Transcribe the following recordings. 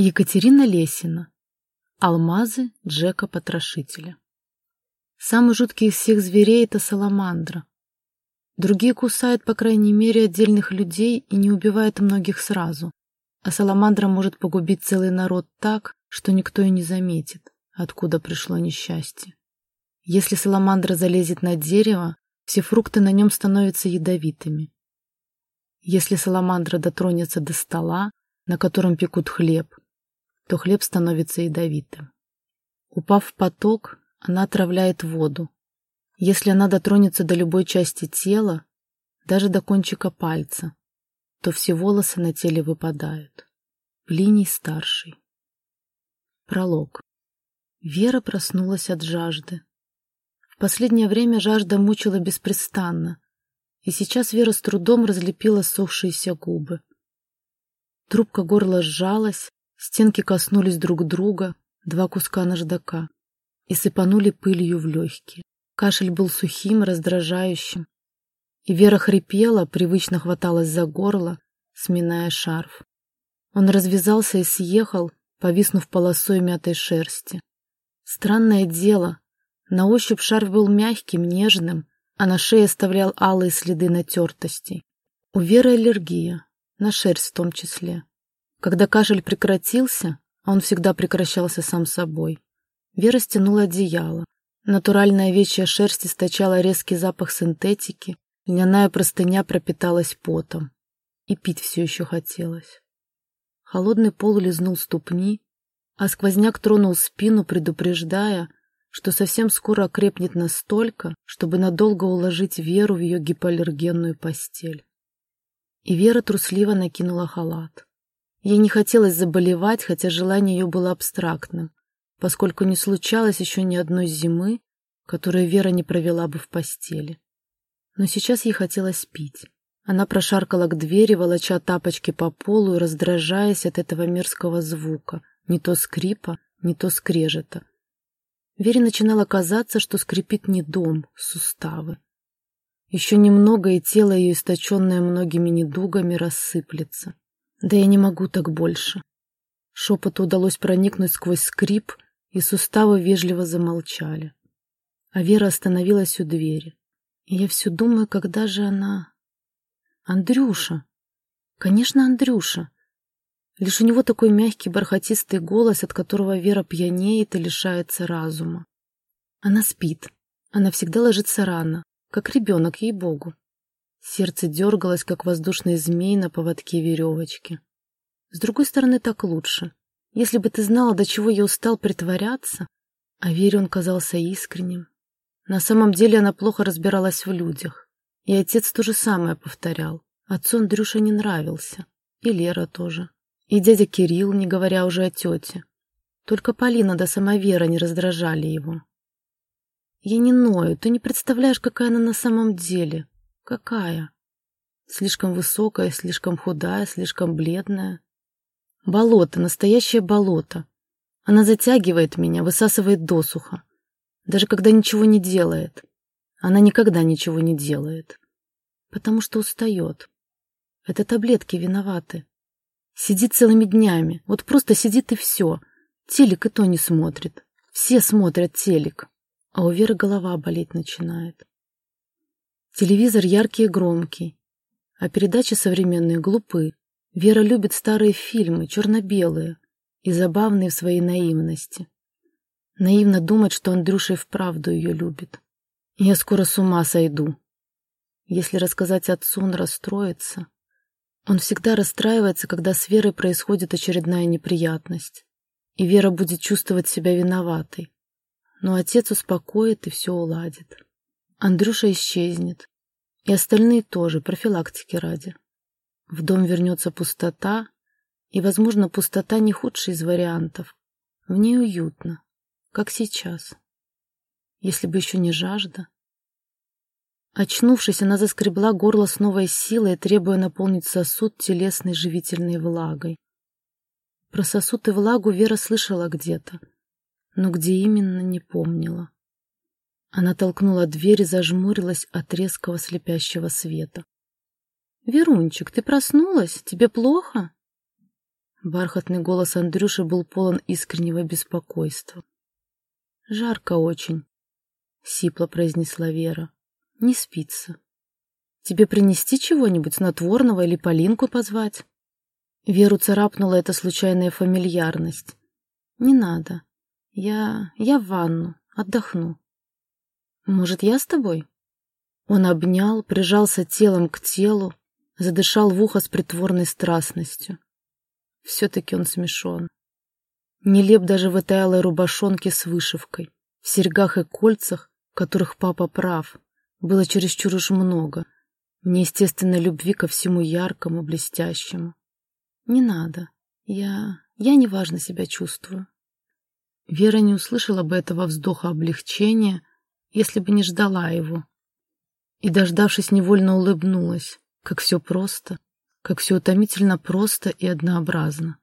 Екатерина Лесина. Алмазы Джека-потрошителя. Самый жуткий из всех зверей — это саламандра. Другие кусают, по крайней мере, отдельных людей и не убивают многих сразу. А саламандра может погубить целый народ так, что никто и не заметит, откуда пришло несчастье. Если саламандра залезет на дерево, все фрукты на нем становятся ядовитыми. Если саламандра дотронется до стола, на котором пекут хлеб, то хлеб становится ядовитым. Упав в поток, она отравляет воду. Если она дотронется до любой части тела, даже до кончика пальца, то все волосы на теле выпадают. Плиний старший. Пролог. Вера проснулась от жажды. В последнее время жажда мучила беспрестанно, и сейчас Вера с трудом разлепила сохшиеся губы. Трубка горла сжалась, Стенки коснулись друг друга, два куска наждака, и сыпанули пылью в легкие. Кашель был сухим, раздражающим. И Вера хрипела, привычно хваталась за горло, сминая шарф. Он развязался и съехал, повиснув полосой мятой шерсти. Странное дело, на ощупь шарф был мягким, нежным, а на шее оставлял алые следы натертостей. У Веры аллергия, на шерсть в том числе. Когда кашель прекратился, он всегда прекращался сам собой, Вера стянула одеяло. Натуральная овечья шерсть источала резкий запах синтетики, льняная простыня пропиталась потом. И пить все еще хотелось. Холодный пол лизнул ступни, а сквозняк тронул спину, предупреждая, что совсем скоро окрепнет настолько, чтобы надолго уложить Веру в ее гипоаллергенную постель. И Вера трусливо накинула халат. Ей не хотелось заболевать, хотя желание ее было абстрактным, поскольку не случалось еще ни одной зимы, которую Вера не провела бы в постели. Но сейчас ей хотелось пить. Она прошаркала к двери, волоча тапочки по полу и раздражаясь от этого мерзкого звука, не то скрипа, не то скрежета. Вере начинало казаться, что скрипит не дом, суставы. Еще немного, и тело ее, источенное многими недугами, рассыплется. Да я не могу так больше. Шепоту удалось проникнуть сквозь скрип, и суставы вежливо замолчали. А Вера остановилась у двери. И я все думаю, когда же она... Андрюша! Конечно, Андрюша! Лишь у него такой мягкий бархатистый голос, от которого Вера пьянеет и лишается разума. Она спит. Она всегда ложится рано, как ребенок, ей-богу. Сердце дергалось, как воздушный змей на поводке веревочки. С другой стороны, так лучше. Если бы ты знала, до чего я устал притворяться, а Вере он казался искренним. На самом деле она плохо разбиралась в людях. И отец то же самое повторял. Отцу Андрюша не нравился. И Лера тоже. И дядя Кирилл, не говоря уже о тете. Только Полина да сама Вера не раздражали его. Я не ною, ты не представляешь, какая она на самом деле. Какая? Слишком высокая, слишком худая, слишком бледная. Болото, настоящее болото. Она затягивает меня, высасывает досуха. Даже когда ничего не делает. Она никогда ничего не делает. Потому что устает. Это таблетки виноваты. Сидит целыми днями. Вот просто сидит и все. Телек и то не смотрит. Все смотрят телек. А у Веры голова болеть начинает. Телевизор яркий и громкий, а передачи современные глупы. Вера любит старые фильмы, черно-белые и забавные в своей наивности. Наивно думать, что Андрюша и вправду ее любит. Я скоро с ума сойду. Если рассказать отцу, он расстроится. Он всегда расстраивается, когда с Верой происходит очередная неприятность. И Вера будет чувствовать себя виноватой. Но отец успокоит и все уладит. Андрюша исчезнет. И остальные тоже, профилактики ради. В дом вернется пустота, и, возможно, пустота не худший из вариантов. В ней уютно, как сейчас. Если бы еще не жажда. Очнувшись, она заскребла горло с новой силой, требуя наполнить сосуд телесной живительной влагой. Про сосуд и влагу Вера слышала где-то, но где именно не помнила. Она толкнула дверь и зажмурилась от резкого слепящего света. «Верунчик, ты проснулась? Тебе плохо?» Бархатный голос Андрюши был полон искреннего беспокойства. «Жарко очень», — сипло произнесла Вера. «Не спится. Тебе принести чего-нибудь снотворного или Полинку позвать?» Веру царапнула эта случайная фамильярность. «Не надо. Я... я в ванну. Отдохну». «Может, я с тобой?» Он обнял, прижался телом к телу, задышал в ухо с притворной страстностью. Все-таки он смешон. Нелеп даже в этой алой рубашонке с вышивкой, в серьгах и кольцах, которых папа прав, было чересчур уж много, в неестественной любви ко всему яркому, блестящему. Не надо. Я... я неважно себя чувствую. Вера не услышала бы этого вздоха облегчения, если бы не ждала его. И, дождавшись, невольно улыбнулась, как все просто, как все утомительно просто и однообразно.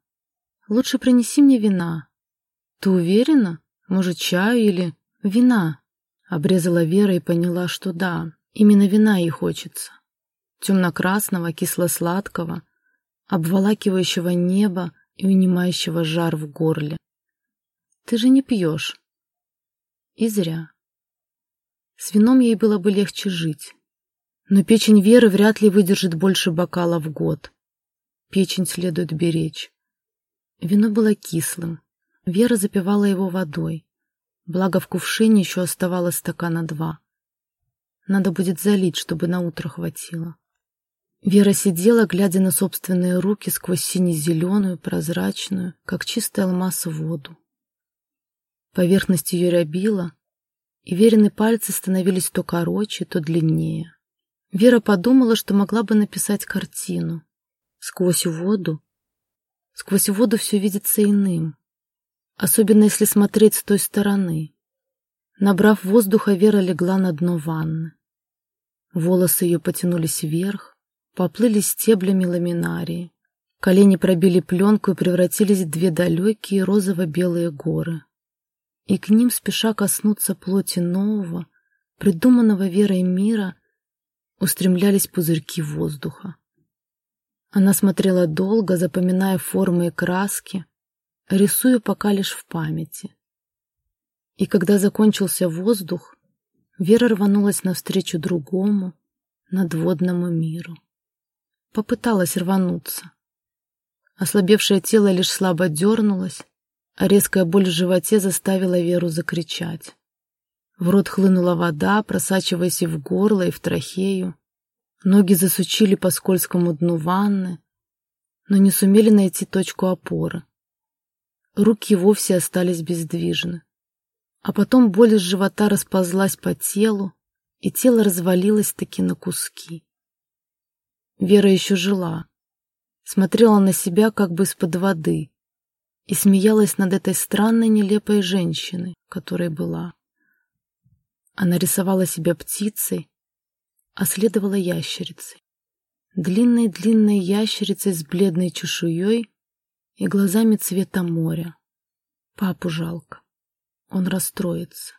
Лучше принеси мне вина. Ты уверена? Может, чаю или... Вина. Обрезала Вера и поняла, что да, именно вина ей хочется. Темно-красного, кисло-сладкого, обволакивающего небо и унимающего жар в горле. Ты же не пьешь. И зря. С вином ей было бы легче жить. Но печень Веры вряд ли выдержит больше бокала в год. Печень следует беречь. Вино было кислым. Вера запивала его водой. Благо в кувшине еще оставалось стакана два. Надо будет залить, чтобы на утро хватило. Вера сидела, глядя на собственные руки сквозь сине-зеленую, прозрачную, как чистый алмаз, воду. Поверхность ее рябила, и Верины пальцы становились то короче, то длиннее. Вера подумала, что могла бы написать картину. Сквозь воду. Сквозь воду все видится иным. Особенно если смотреть с той стороны. Набрав воздуха, Вера легла на дно ванны. Волосы ее потянулись вверх, поплыли стеблями ламинарии. Колени пробили пленку и превратились в две далекие розово-белые горы. И к ним, спеша коснуться плоти нового, придуманного Верой мира, устремлялись пузырьки воздуха. Она смотрела долго, запоминая формы и краски, рисуя пока лишь в памяти. И когда закончился воздух, Вера рванулась навстречу другому, надводному миру. Попыталась рвануться. Ослабевшее тело лишь слабо дернулось, резкая боль в животе заставила Веру закричать. В рот хлынула вода, просачиваясь и в горло, и в трахею. Ноги засучили по скользкому дну ванны, но не сумели найти точку опоры. Руки вовсе остались бездвижны. А потом боль из живота расползлась по телу, и тело развалилось таки на куски. Вера еще жила, смотрела на себя как бы из-под воды и смеялась над этой странной нелепой женщиной, которой была. Она рисовала себя птицей, а следовала ящерицей. Длинной-длинной ящерицей с бледной чешуей и глазами цвета моря. Папу жалко. Он расстроится.